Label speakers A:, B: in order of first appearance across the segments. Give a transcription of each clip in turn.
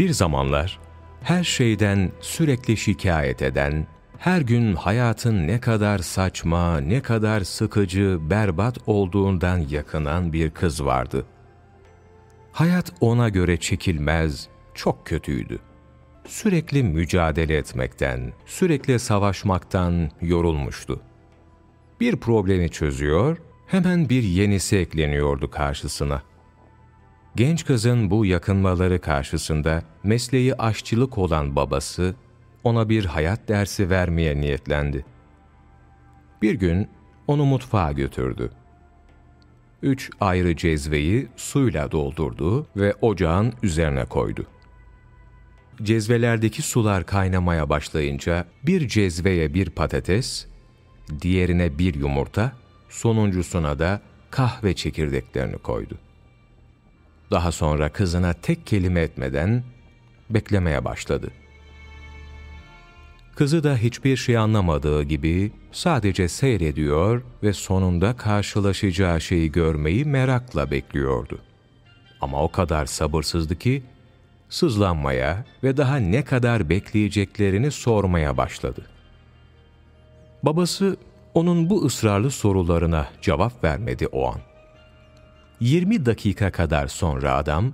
A: Bir zamanlar her şeyden sürekli şikayet eden, her gün hayatın ne kadar saçma, ne kadar sıkıcı, berbat olduğundan yakınan bir kız vardı. Hayat ona göre çekilmez, çok kötüydü. Sürekli mücadele etmekten, sürekli savaşmaktan yorulmuştu. Bir problemi çözüyor, hemen bir yenisi ekleniyordu karşısına. Genç kızın bu yakınmaları karşısında mesleği aşçılık olan babası ona bir hayat dersi vermeye niyetlendi. Bir gün onu mutfağa götürdü. Üç ayrı cezveyi suyla doldurdu ve ocağın üzerine koydu. Cezvelerdeki sular kaynamaya başlayınca bir cezveye bir patates, diğerine bir yumurta, sonuncusuna da kahve çekirdeklerini koydu. Daha sonra kızına tek kelime etmeden beklemeye başladı. Kızı da hiçbir şey anlamadığı gibi sadece seyrediyor ve sonunda karşılaşacağı şeyi görmeyi merakla bekliyordu. Ama o kadar sabırsızdı ki sızlanmaya ve daha ne kadar bekleyeceklerini sormaya başladı. Babası onun bu ısrarlı sorularına cevap vermedi o an. 20 dakika kadar sonra adam,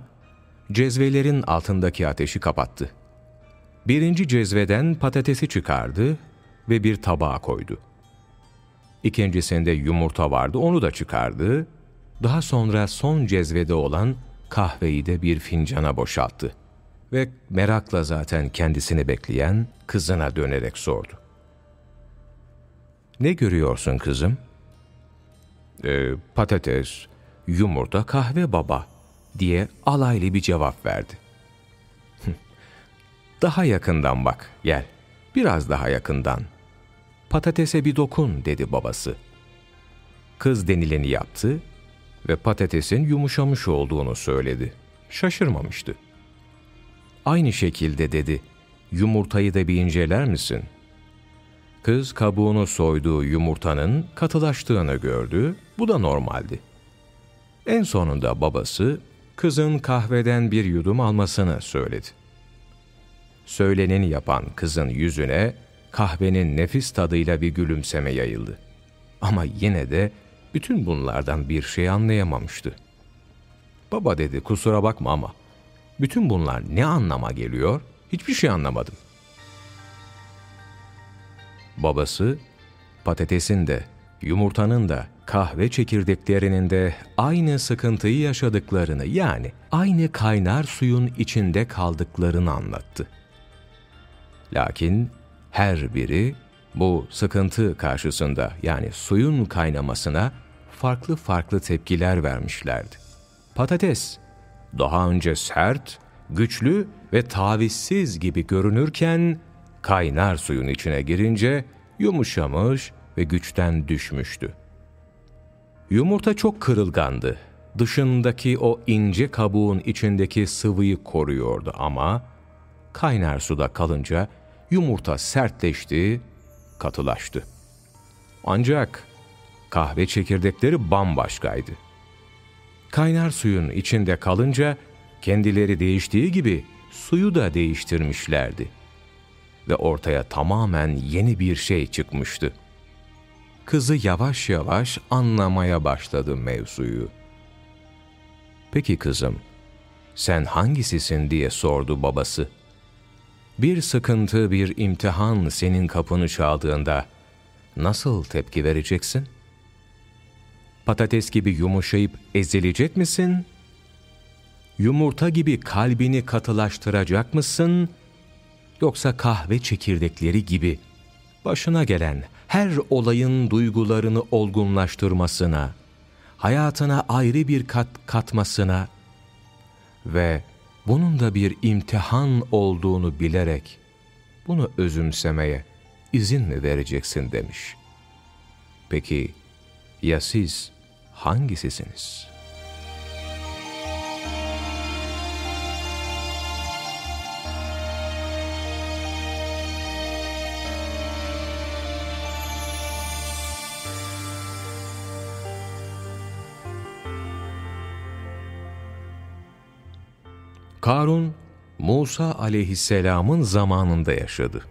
A: cezvelerin altındaki ateşi kapattı. Birinci cezveden patatesi çıkardı ve bir tabağa koydu. İkincisinde yumurta vardı, onu da çıkardı. Daha sonra son cezvede olan kahveyi de bir fincana boşalttı. Ve merakla zaten kendisini bekleyen kızına dönerek sordu. ''Ne görüyorsun kızım?'' ee, ''Patates, yumurta, kahve baba.'' diye alaylı bir cevap verdi. Daha yakından bak, gel. Biraz daha yakından. Patatese bir dokun, dedi babası. Kız denileni yaptı ve patatesin yumuşamış olduğunu söyledi. Şaşırmamıştı. Aynı şekilde dedi, yumurtayı da bir inceler misin? Kız kabuğunu soyduğu yumurtanın katılaştığını gördü, bu da normaldi. En sonunda babası, kızın kahveden bir yudum almasını söyledi söyleneni yapan kızın yüzüne kahvenin nefis tadıyla bir gülümseme yayıldı. Ama yine de bütün bunlardan bir şey anlayamamıştı. Baba dedi kusura bakma ama bütün bunlar ne anlama geliyor hiçbir şey anlamadım. Babası patatesin de yumurtanın da kahve çekirdeklerinin de aynı sıkıntıyı yaşadıklarını yani aynı kaynar suyun içinde kaldıklarını anlattı. Lakin her biri bu sıkıntı karşısında yani suyun kaynamasına farklı farklı tepkiler vermişlerdi. Patates daha önce sert, güçlü ve tavizsiz gibi görünürken kaynar suyun içine girince yumuşamış ve güçten düşmüştü. Yumurta çok kırılgandı. Dışındaki o ince kabuğun içindeki sıvıyı koruyordu ama kaynar suda kalınca yumurta sertleşti, katılaştı. Ancak kahve çekirdekleri bambaşkaydı. Kaynar suyun içinde kalınca kendileri değiştiği gibi suyu da değiştirmişlerdi. Ve ortaya tamamen yeni bir şey çıkmıştı. Kızı yavaş yavaş anlamaya başladı mevzuyu. Peki kızım, sen hangisisin diye sordu babası bir sıkıntı, bir imtihan senin kapını çaldığında nasıl tepki vereceksin? Patates gibi yumuşayıp ezilecek misin? Yumurta gibi kalbini katılaştıracak mısın? Yoksa kahve çekirdekleri gibi başına gelen her olayın duygularını olgunlaştırmasına, hayatına ayrı bir kat katmasına ve bunun da bir imtihan olduğunu bilerek bunu özümsemeye izin mi vereceksin demiş. Peki ya siz hangisisiniz?'' Karun Musa aleyhisselamın zamanında yaşadı.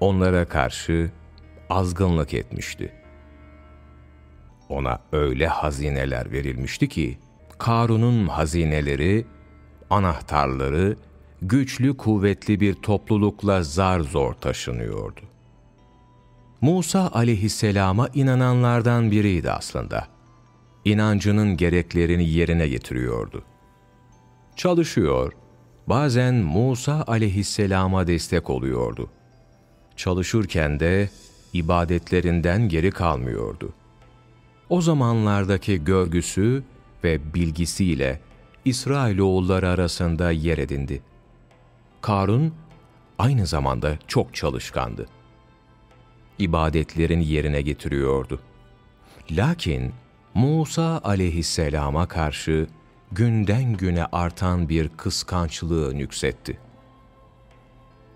A: Onlara karşı azgınlık etmişti. Ona öyle hazineler verilmişti ki, Karun'un hazineleri, anahtarları, güçlü kuvvetli bir toplulukla zar zor taşınıyordu. Musa aleyhisselama inananlardan biriydi aslında. İnancının gereklerini yerine getiriyordu. Çalışıyor, bazen Musa aleyhisselama destek oluyordu. Çalışırken de ibadetlerinden geri kalmıyordu. O zamanlardaki görgüsü ve bilgisiyle İsrailoğulları arasında yer edindi. Karun aynı zamanda çok çalışkandı. İbadetlerin yerine getiriyordu. Lakin Musa aleyhisselama karşı günden güne artan bir kıskançlığı nüksetti.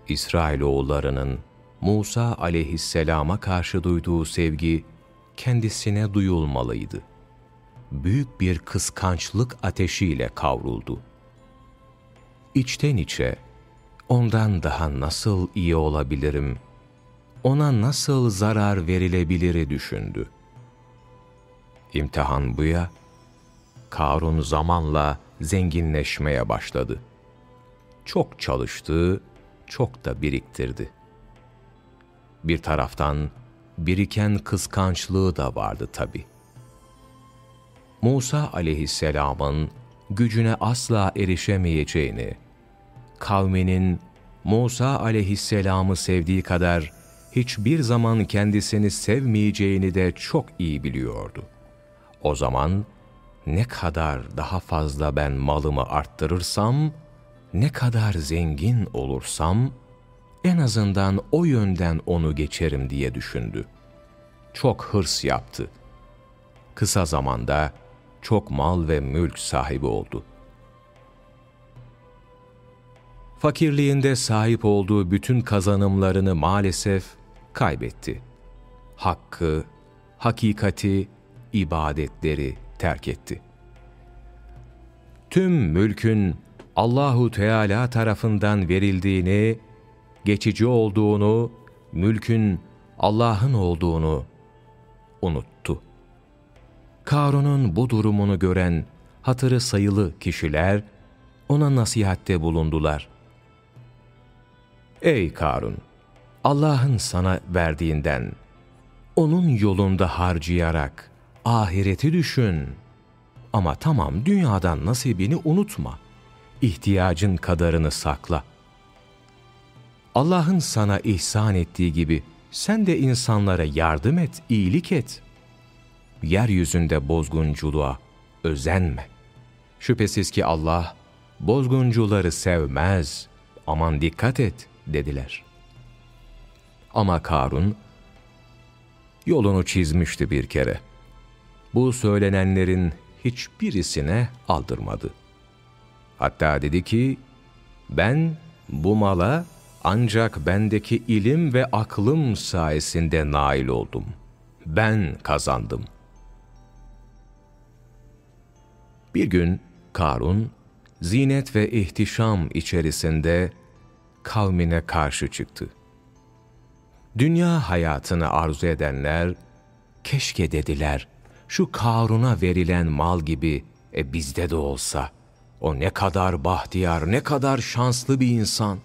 A: İsrailoğullarının Musa aleyhisselama karşı duyduğu sevgi kendisine duyulmalıydı. Büyük bir kıskançlık ateşiyle kavruldu. İçten içe, ondan daha nasıl iyi olabilirim, ona nasıl zarar verilebiliri düşündü. İmtihan bu ya, Karun zamanla zenginleşmeye başladı. Çok çalıştı, çok da biriktirdi. Bir taraftan biriken kıskançlığı da vardı tabi. Musa aleyhisselamın gücüne asla erişemeyeceğini, kavminin Musa aleyhisselamı sevdiği kadar hiçbir zaman kendisini sevmeyeceğini de çok iyi biliyordu. O zaman ne kadar daha fazla ben malımı arttırırsam, ne kadar zengin olursam, en azından o yönden onu geçerim diye düşündü. Çok hırs yaptı. Kısa zamanda çok mal ve mülk sahibi oldu. Fakirliğinde sahip olduğu bütün kazanımlarını maalesef kaybetti. Hakkı, hakikati, ibadetleri terk etti. Tüm mülkün Allahu Teala tarafından verildiğini, geçici olduğunu, mülkün Allah'ın olduğunu unuttu. Karun'un bu durumunu gören hatırı sayılı kişiler ona nasihatte bulundular. Ey Karun! Allah'ın sana verdiğinden, onun yolunda harcayarak ahireti düşün. Ama tamam dünyadan nasibini unutma. İhtiyacın kadarını sakla. Allah'ın sana ihsan ettiği gibi sen de insanlara yardım et, iyilik et. Yeryüzünde bozgunculuğa özenme. Şüphesiz ki Allah bozguncuları sevmez. Aman dikkat et dediler. Ama Karun yolunu çizmişti bir kere. Bu söylenenlerin hiçbirisine aldırmadı. Hatta dedi ki, ben bu mala ancak bendeki ilim ve aklım sayesinde nail oldum. Ben kazandım. Bir gün Karun, zinet ve ihtişam içerisinde kavmine karşı çıktı. Dünya hayatını arzu edenler, keşke dediler, şu Karun'a verilen mal gibi e bizde de olsa, o ne kadar bahtiyar, ne kadar şanslı bir insan.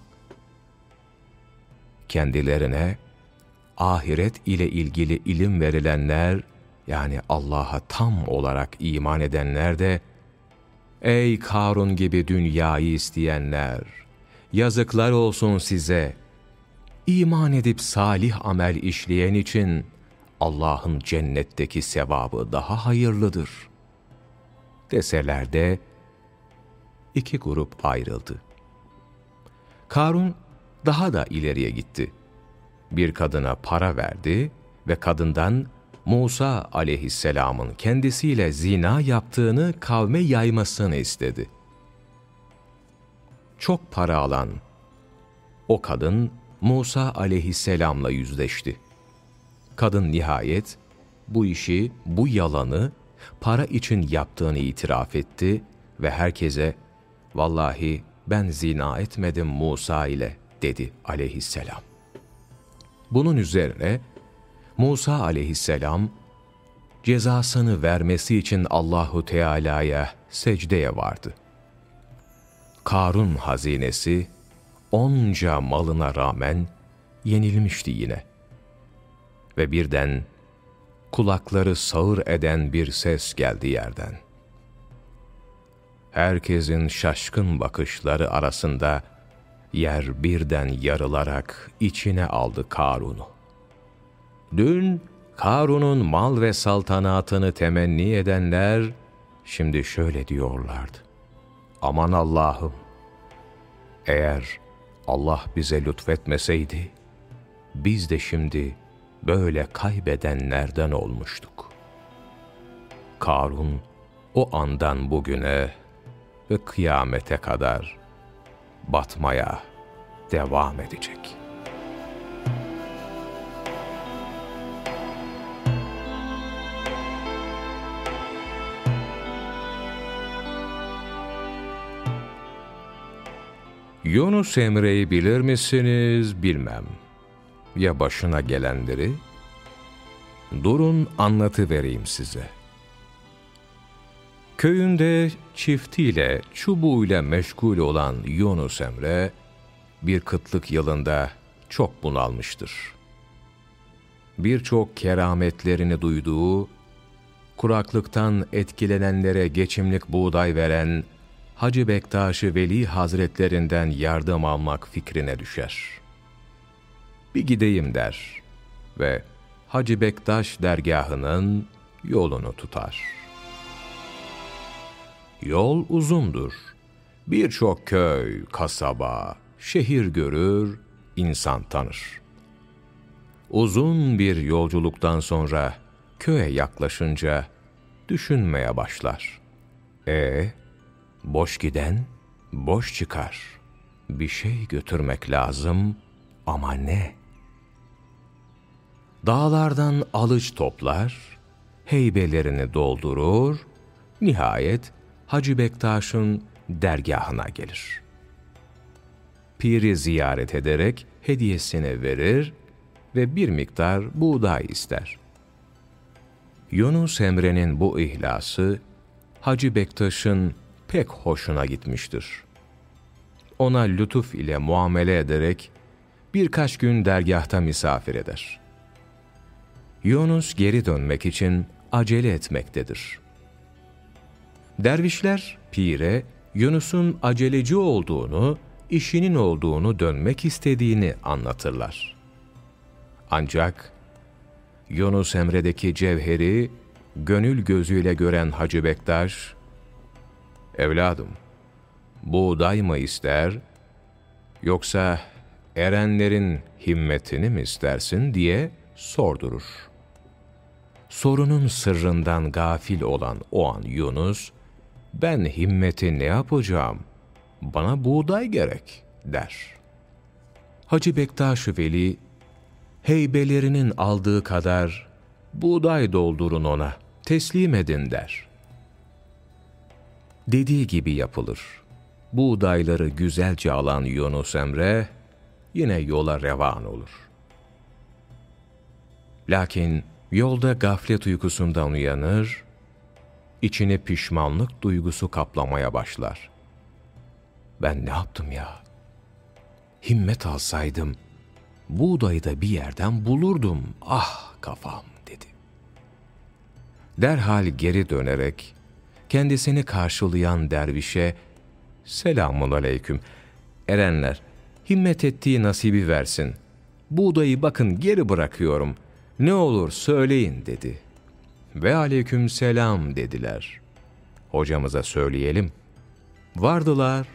A: Kendilerine ahiret ile ilgili ilim verilenler, yani Allah'a tam olarak iman edenler de, Ey Karun gibi dünyayı isteyenler! Yazıklar olsun size! İman edip salih amel işleyen için Allah'ın cennetteki sevabı daha hayırlıdır. Deseler de iki grup ayrıldı. Karun daha da ileriye gitti. Bir kadına para verdi ve kadından Musa aleyhisselamın kendisiyle zina yaptığını kavme yaymasını istedi. Çok para alan o kadın Musa aleyhisselamla yüzleşti. Kadın nihayet bu işi, bu yalanı para için yaptığını itiraf etti ve herkese vallahi ben zina etmedim Musa ile dedi aleyhisselam. Bunun üzerine Musa aleyhisselam cezasını vermesi için Allahu Teala'ya secdeye vardı. Karun hazinesi onca malına rağmen yenilmişti yine. Ve birden kulakları sağır eden bir ses geldi yerden. Herkesin şaşkın bakışları arasında yer birden yarılarak içine aldı Karun'u. Dün Karun'un mal ve saltanatını temenni edenler şimdi şöyle diyorlardı. Aman Allah'ım! Eğer Allah bize lütfetmeseydi, biz de şimdi böyle kaybedenlerden olmuştuk. Karun o andan bugüne ve kıyamete kadar batmaya devam edecek.'' Yunus Emre'yi bilir misiniz bilmem. Ya başına gelenleri? Durun anlatı vereyim size. Köyünde çiftiyle, çubuğuyla meşgul olan Yunus Emre, bir kıtlık yılında çok bunalmıştır. Birçok kerametlerini duyduğu, kuraklıktan etkilenenlere geçimlik buğday veren Hacı Bektaş-ı Veli Hazretlerinden yardım almak fikrine düşer. Bir gideyim der ve Hacı Bektaş dergahının yolunu tutar. Yol uzundur. Birçok köy, kasaba, şehir görür, insan tanır. Uzun bir yolculuktan sonra köye yaklaşınca düşünmeye başlar. E Boş giden, boş çıkar. Bir şey götürmek lazım ama ne? Dağlardan alıç toplar, heybelerini doldurur, nihayet Hacı Bektaş'ın dergahına gelir. Piri ziyaret ederek hediyesini verir ve bir miktar buğday ister. Yunus Emre'nin bu ihlası, Hacı Bektaş'ın pek hoşuna gitmiştir. Ona lütuf ile muamele ederek birkaç gün dergahta misafir eder. Yunus geri dönmek için acele etmektedir. Dervişler pire Yunus'un aceleci olduğunu, işinin olduğunu dönmek istediğini anlatırlar. Ancak Yunus Emre'deki cevheri gönül gözüyle gören Hacı Bektaş, Evladım, buğday mı ister, yoksa erenlerin himmetini mi istersin diye sordurur. Sorunun sırrından gafil olan o an Yunus, ben himmeti ne yapacağım, bana buğday gerek der. Hacı Bektaş Veli, heybelerinin aldığı kadar buğday doldurun ona, teslim edin der.'' dediği gibi yapılır. Buğdayları güzelce alan Yunus Emre yine yola revan olur. Lakin yolda gaflet uykusundan uyanır, içini pişmanlık duygusu kaplamaya başlar. Ben ne yaptım ya? Himmet alsaydım, buğdayı da bir yerden bulurdum. Ah kafam dedi. Derhal geri dönerek kendisini karşılayan dervişe, selamun aleyküm, erenler, himmet ettiği nasibi versin. Buğdayı bakın geri bırakıyorum, ne olur söyleyin dedi. Ve aleyküm selam dediler. Hocamıza söyleyelim. Vardılar,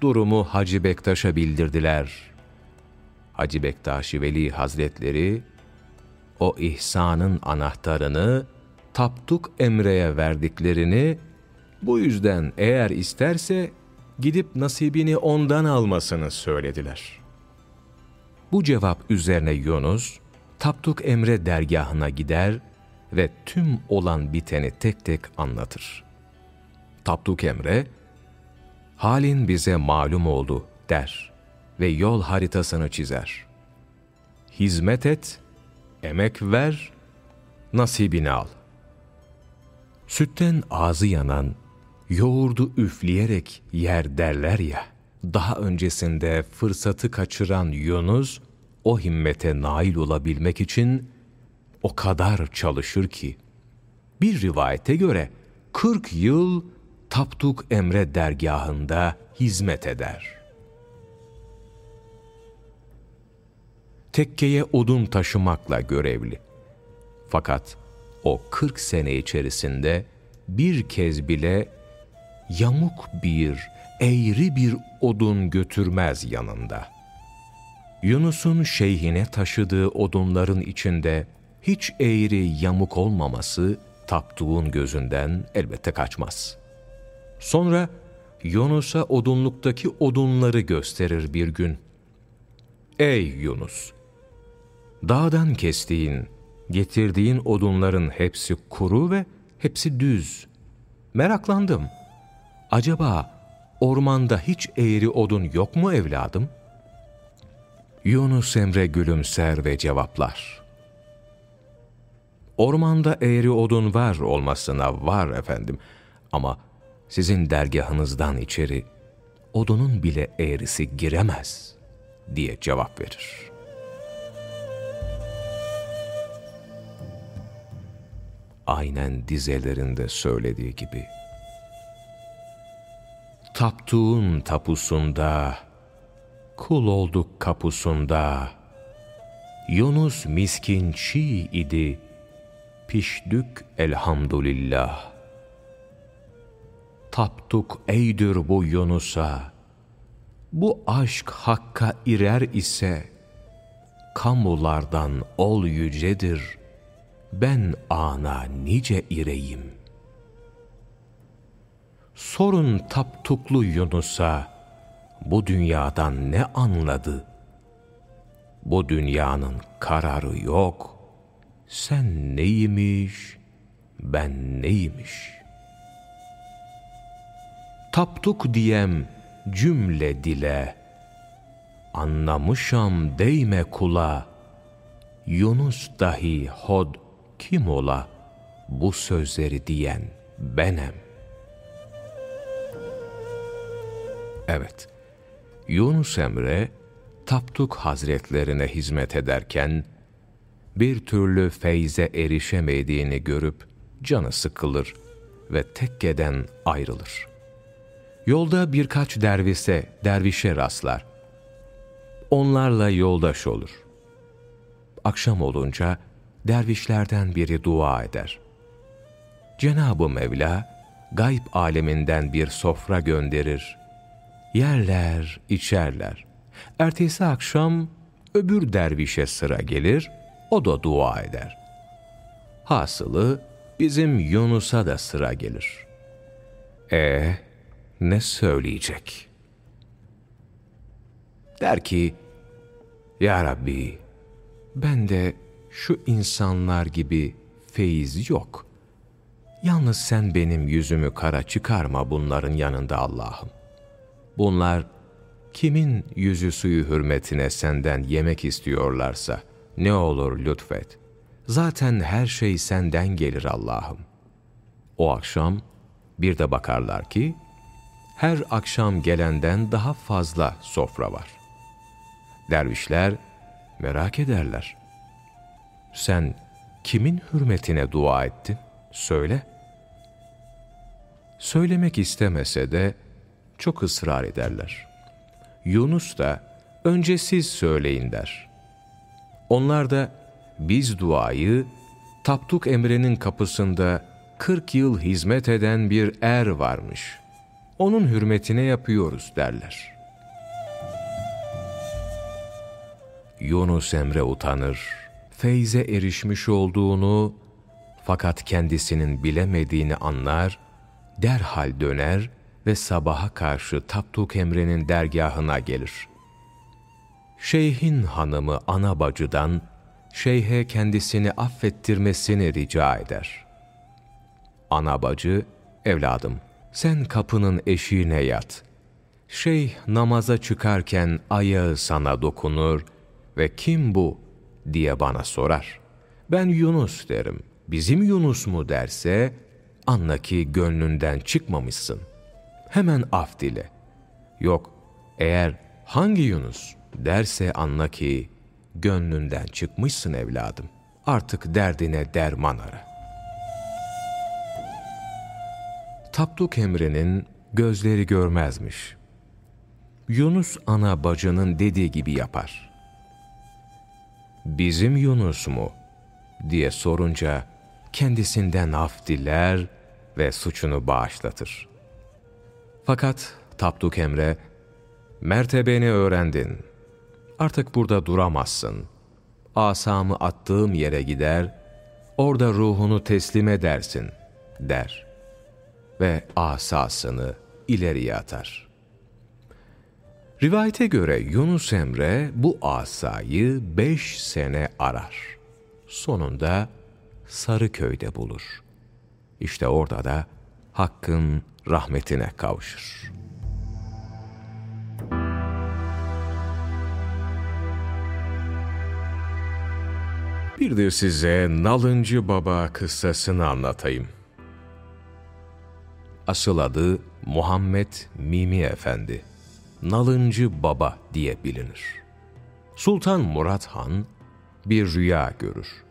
A: durumu Hacı Bektaş'a bildirdiler. Hacı Bektaş Veli Hazretleri, o ihsanın anahtarını Taptuk Emre'ye verdiklerini, bu yüzden eğer isterse gidip nasibini ondan almasını söylediler. Bu cevap üzerine Yunus, Taptuk Emre dergahına gider ve tüm olan biteni tek tek anlatır. Tapduk Emre, halin bize malum oldu der ve yol haritasını çizer. Hizmet et, emek ver, nasibini al. Sütten ağzı yanan, yoğurdu üfleyerek yer derler ya, daha öncesinde fırsatı kaçıran Yunus, o himmete nail olabilmek için o kadar çalışır ki, bir rivayete göre 40 yıl Tapduk Emre dergahında hizmet eder. Tekkeye odun taşımakla görevli. Fakat o 40 sene içerisinde bir kez bile yamuk bir, eğri bir odun götürmez yanında. Yunus'un şeyhine taşıdığı odunların içinde hiç eğri yamuk olmaması Tapduğun gözünden elbette kaçmaz. Sonra Yunus'a odunluktaki odunları gösterir bir gün. Ey Yunus! Dağdan kestiğin, getirdiğin odunların hepsi kuru ve hepsi düz. Meraklandım. Acaba ormanda hiç eğri odun yok mu evladım? Yunus Emre gülümser ve cevaplar. Ormanda eğri odun var olmasına var efendim. Ama sizin dergahınızdan içeri odunun bile eğrisi giremez diye cevap verir. Aynen dizelerinde söylediği gibi. Taptuğun tapusunda, kul olduk kapusunda, Yunus miskin çiğ idi, pişdük elhamdülillah. Taptuk eydir bu Yunus'a, bu aşk hakka irer ise, kamulardan ol yücedir, ben ana nice ireyim. Sorun taptuklu Yunus'a, bu dünyadan ne anladı? Bu dünyanın kararı yok.'' sen neymiş, ben neymiş? Taptuk diyem cümle dile, anlamışam değme kula, Yunus dahi hod kim ola, bu sözleri diyen benem. Evet, Yunus Emre, Taptuk Hazretlerine hizmet ederken, bir türlü feyze erişemediğini görüp canı sıkılır ve tekkeden ayrılır. Yolda birkaç dervise, dervişe rastlar. Onlarla yoldaş olur. Akşam olunca dervişlerden biri dua eder. Cenab-ı Mevla gayb aleminden bir sofra gönderir. Yerler, içerler. Ertesi akşam öbür dervişe sıra gelir, o da dua eder. Hasılı bizim Yunus'a da sıra gelir. E ne söyleyecek? Der ki, Ya Rabbi, ben de şu insanlar gibi feyiz yok. Yalnız sen benim yüzümü kara çıkarma bunların yanında Allah'ım. Bunlar kimin yüzü suyu hürmetine senden yemek istiyorlarsa, ne olur lütfet. Zaten her şey senden gelir Allah'ım. O akşam bir de bakarlar ki, her akşam gelenden daha fazla sofra var. Dervişler merak ederler. Sen kimin hürmetine dua ettin? Söyle. Söylemek istemese de çok ısrar ederler. Yunus da önce siz söyleyin der. Onlar da biz duayı Taptuk Emre'nin kapısında 40 yıl hizmet eden bir er varmış. Onun hürmetine yapıyoruz derler. Yunus Emre utanır. Feyze erişmiş olduğunu fakat kendisinin bilemediğini anlar, derhal döner ve sabaha karşı Taptuk Emre'nin dergahına gelir.'' şeyhin hanımı ana bacıdan şeyhe kendisini affettirmesini rica eder. Ana bacı, evladım sen kapının eşiğine yat, Şey namaza çıkarken ayağı sana dokunur ve kim bu diye bana sorar. Ben Yunus derim. Bizim Yunus mu derse anla ki gönlünden çıkmamışsın. Hemen af dile. Yok eğer hangi Yunus derse anla ki gönlünden çıkmışsın evladım. Artık derdine derman ara. Tapduk emrinin gözleri görmezmiş. Yunus ana bacının dediği gibi yapar. Bizim Yunus mu? diye sorunca kendisinden af diler ve suçunu bağışlatır. Fakat Tapduk Emre, mertebeni öğrendin, artık burada duramazsın. Asamı attığım yere gider, orada ruhunu teslim edersin, der. Ve asasını ileriye atar. Rivayete göre Yunus Emre bu asayı beş sene arar. Sonunda Sarıköy'de bulur. İşte orada da Hakk'ın rahmetine kavuşur. Bir de size Nalıncı Baba kıssasını anlatayım. Asıl adı Muhammed Mimi Efendi. Nalıncı Baba diye bilinir. Sultan Murat Han bir rüya görür.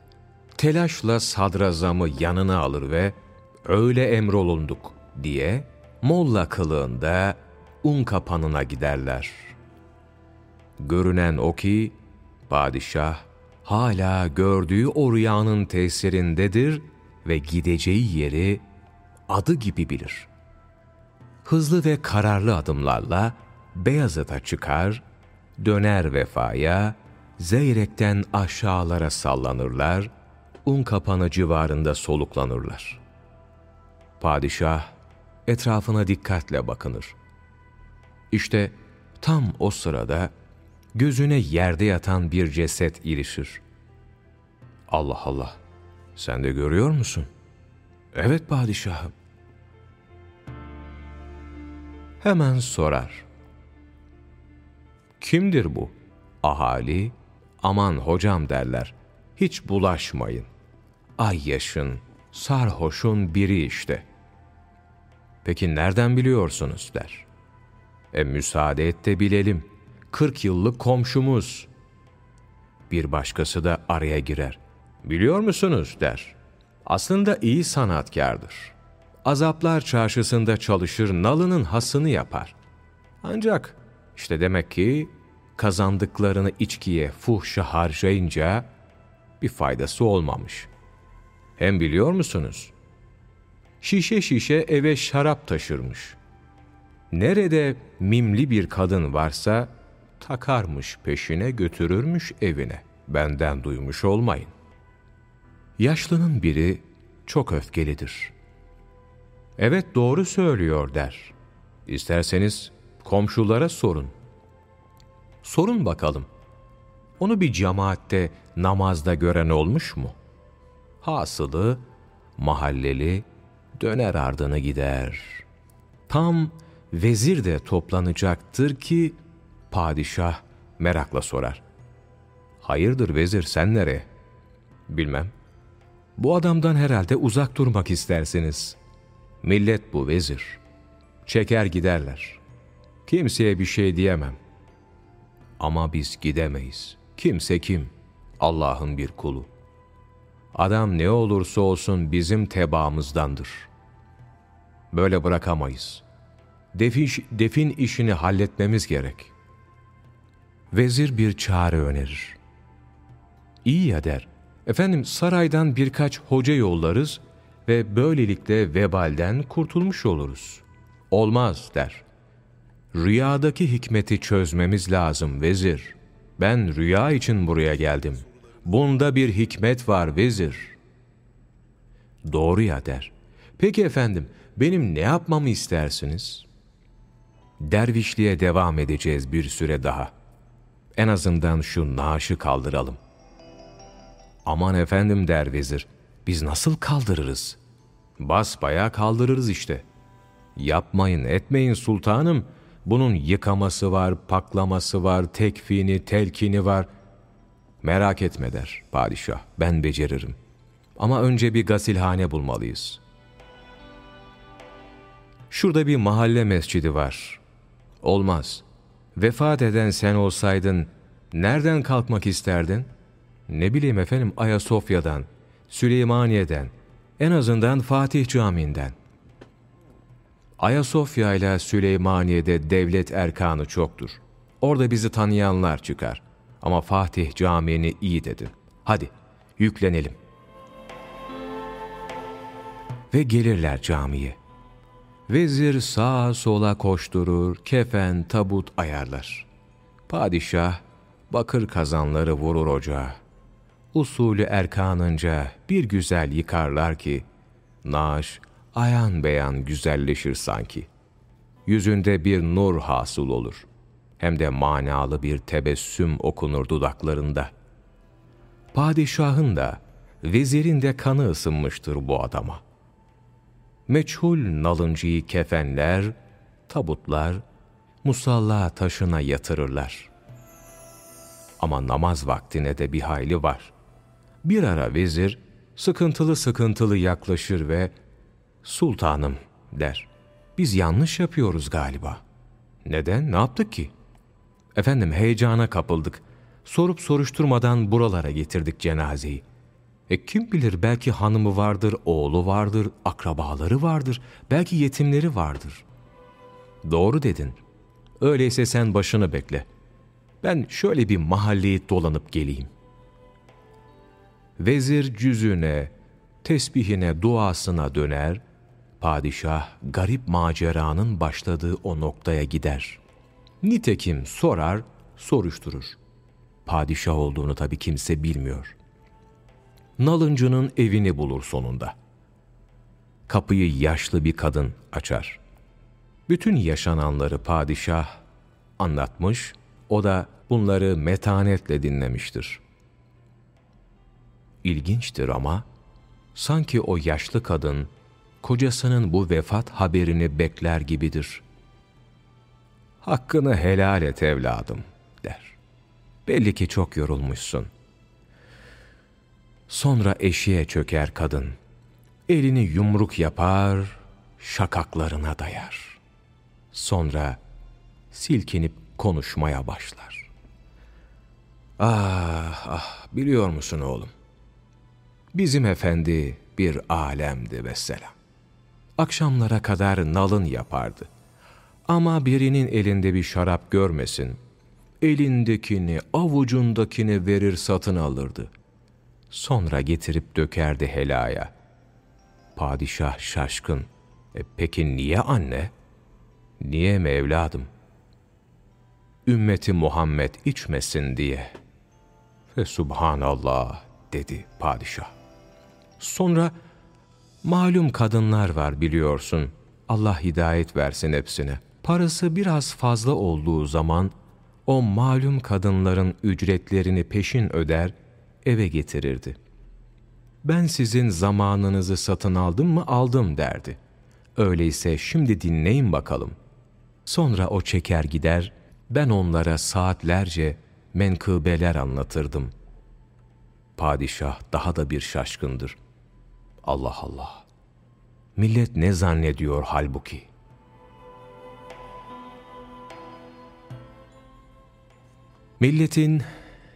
A: Telaşla sadrazamı yanına alır ve öyle emrolunduk diye molla kılığında un kapanına giderler. Görünen o ki padişah hala gördüğü o rüyanın tesirindedir ve gideceği yeri adı gibi bilir. Hızlı ve kararlı adımlarla Beyazıt'a çıkar, döner vefaya, Zeyrek'ten aşağılara sallanırlar, un kapanı civarında soluklanırlar. Padişah etrafına dikkatle bakınır. İşte tam o sırada gözüne yerde yatan bir ceset ilişir. Allah Allah, sen de görüyor musun? Evet padişahım. Hemen sorar. Kimdir bu? Ahali, aman hocam derler. Hiç bulaşmayın. Ay yaşın, sarhoşun biri işte. Peki nereden biliyorsunuz der. E müsaade et de bilelim. Kırk yıllık komşumuz. Bir başkası da araya girer. Biliyor musunuz der. Aslında iyi sanatkardır. Azaplar çarşısında çalışır, nalının hasını yapar. Ancak işte demek ki kazandıklarını içkiye, fuhşa harcayınca bir faydası olmamış. Hem biliyor musunuz? Şişe şişe eve şarap taşırmış. Nerede mimli bir kadın varsa takarmış peşine götürürmüş evine. Benden duymuş olmayın. Yaşlının biri çok öfkelidir. Evet doğru söylüyor der. İsterseniz komşulara sorun. Sorun bakalım. Onu bir cemaatte namazda gören olmuş mu? Hasılı mahalleli döner ardını gider. Tam vezir de toplanacaktır ki padişah merakla sorar. Hayırdır vezir sen nereye? Bilmem. Bu adamdan herhalde uzak durmak istersiniz. Millet bu vezir. Çeker giderler. Kimseye bir şey diyemem. Ama biz gidemeyiz. Kimse kim? Allah'ın bir kulu. Adam ne olursa olsun bizim tebaamızdandır. Böyle bırakamayız. Defin, defin işini halletmemiz gerek. Vezir bir çare önerir. İyi ya der. Efendim saraydan birkaç hoca yollarız ve böylelikle vebalden kurtulmuş oluruz. Olmaz der. Rüyadaki hikmeti çözmemiz lazım vezir. Ben rüya için buraya geldim. Bunda bir hikmet var vezir. Doğru ya der. Peki efendim, benim ne yapmamı istersiniz? Dervişliğe devam edeceğiz bir süre daha. En azından şu naaşı kaldıralım. Aman efendim der vezir, biz nasıl kaldırırız? Basbaya kaldırırız işte. Yapmayın etmeyin sultanım, Bunun yıkaması var, paklaması var, tekfini, telkini var. Merak etme der padişah, ben beceririm. Ama önce bir gasilhane bulmalıyız. Şurada bir mahalle mescidi var. Olmaz. Vefat eden sen olsaydın nereden kalkmak isterdin? Ne bileyim efendim Ayasofya'dan, Süleymaniye'den, en azından Fatih Camii'nden. Ayasofya ile Süleymaniye'de devlet erkanı çoktur. Orada bizi tanıyanlar çıkar. Ama Fatih Camii'ni iyi dedin. Hadi yüklenelim. Ve gelirler camiye. Vezir sağa sola koşturur, kefen, tabut ayarlar. Padişah bakır kazanları vurur ocağa. Usulü erkanınca bir güzel yıkarlar ki, naaş ayan beyan güzelleşir sanki. Yüzünde bir nur hasıl olur. Hem de manalı bir tebessüm okunur dudaklarında. Padişahın da, vezirin de kanı ısınmıştır bu adama. Meçhul nalıncıyı kefenler, tabutlar, musalla taşına yatırırlar. Ama namaz vaktine de bir hayli var. Bir ara vezir, sıkıntılı sıkıntılı yaklaşır ve ''Sultanım'' der. ''Biz yanlış yapıyoruz galiba.'' ''Neden? Ne yaptık ki?'' ''Efendim heyecana kapıldık. Sorup soruşturmadan buralara getirdik cenazeyi. E kim bilir belki hanımı vardır, oğlu vardır, akrabaları vardır, belki yetimleri vardır.'' ''Doğru dedin. Öyleyse sen başını bekle. Ben şöyle bir mahalleyi dolanıp geleyim.'' Vezir cüzüne, tesbihine, duasına döner, padişah garip maceranın başladığı o noktaya gider. Nitekim sorar, soruşturur. Padişah olduğunu tabii kimse bilmiyor. Nalıncının evini bulur sonunda. Kapıyı yaşlı bir kadın açar. Bütün yaşananları padişah anlatmış, o da bunları metanetle dinlemiştir. İlginçtir ama, sanki o yaşlı kadın kocasının bu vefat haberini bekler gibidir. Hakkını helal et evladım der. Belli ki çok yorulmuşsun. Sonra eşiğe çöker kadın. Elini yumruk yapar, şakaklarına dayar. Sonra silkinip konuşmaya başlar. Ah ah biliyor musun oğlum? Bizim efendi bir alemdi mesela. Akşamlara kadar nalın yapardı. Ama birinin elinde bir şarap görmesin, elindekini, avucundakini verir satın alırdı. Sonra getirip dökerdi helaya. Padişah şaşkın. E peki niye anne? Niye mi evladım? Ümmeti Muhammed içmesin diye. Ve subhanallah dedi padişah. Sonra Malum kadınlar var biliyorsun. Allah hidayet versin hepsine. Parası biraz fazla olduğu zaman o malum kadınların ücretlerini peşin öder, eve getirirdi. Ben sizin zamanınızı satın aldım mı aldım derdi. Öyleyse şimdi dinleyin bakalım. Sonra o çeker gider, ben onlara saatlerce menkıbeler anlatırdım. Padişah daha da bir şaşkındır. Allah Allah. Millet ne zannediyor halbuki? Milletin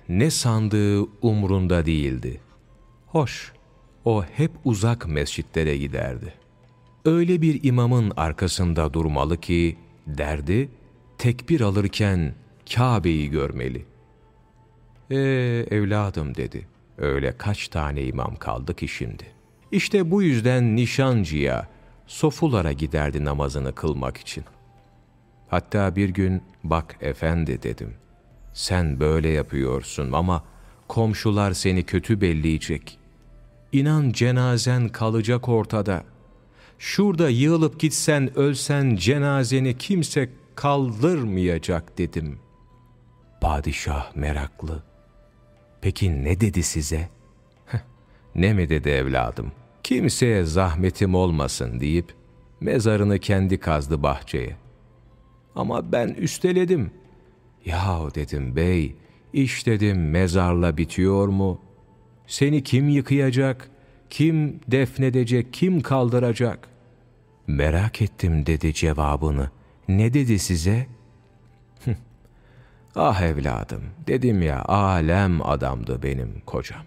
A: ne sandığı umrunda değildi. Hoş, o hep uzak mescitlere giderdi. Öyle bir imamın arkasında durmalı ki, derdi, tekbir alırken Kabe'yi görmeli. Ee evladım dedi, öyle kaç tane imam kaldı ki şimdi? İşte bu yüzden nişancıya, sofulara giderdi namazını kılmak için. Hatta bir gün, bak efendi dedim, sen böyle yapıyorsun ama komşular seni kötü belleyecek. İnan cenazen kalacak ortada. Şurada yığılıp gitsen ölsen cenazeni kimse kaldırmayacak dedim. Padişah meraklı. Peki ne dedi size?'' Ne mi dedi evladım? Kimseye zahmetim olmasın deyip mezarını kendi kazdı bahçeye. Ama ben üsteledim. Yahu dedim bey, iş dedim mezarla bitiyor mu? Seni kim yıkayacak, kim defnedecek, kim kaldıracak? Merak ettim dedi cevabını. Ne dedi size? ah evladım, dedim ya alem adamdı benim kocam.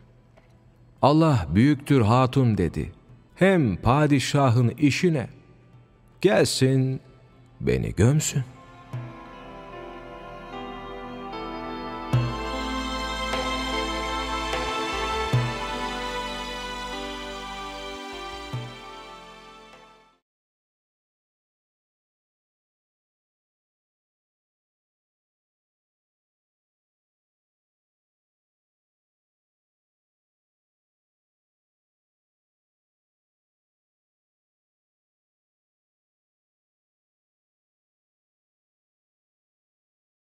A: Allah büyüktür hatun dedi. Hem padişahın işine. Gelsin beni gömsün.''